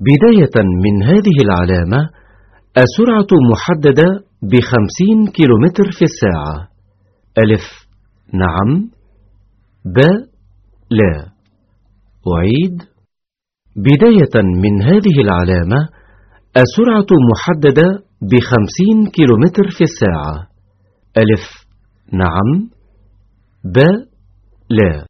بداية من هذه العلامة السرعة محددة بخمسين كيلومتر في الساعة. ألف نعم. ب لا. أعيد. بداية من هذه العلامة السرعة محددة بخمسين كيلومتر في الساعة. ألف نعم. ب لا.